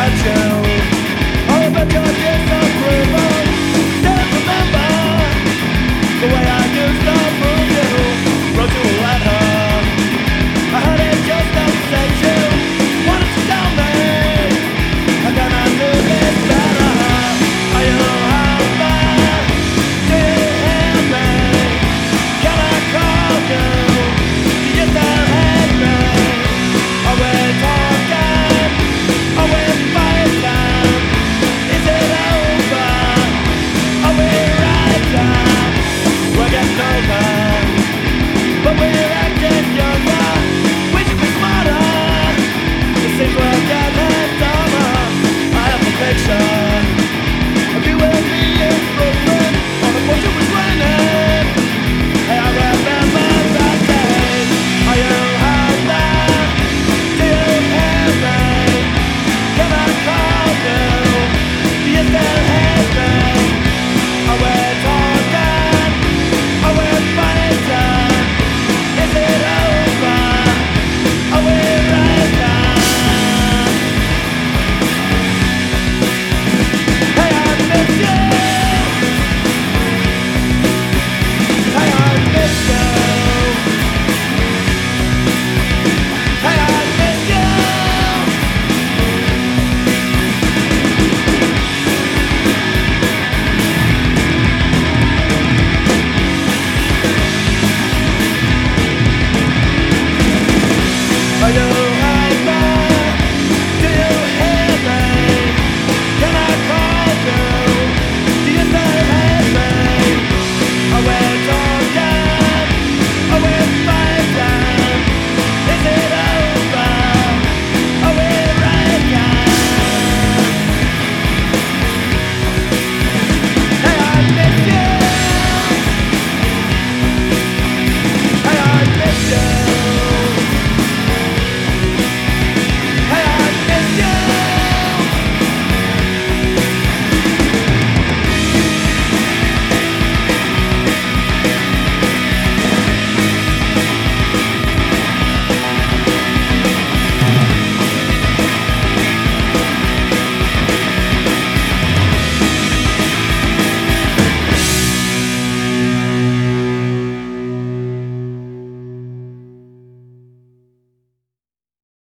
overdue, overdue.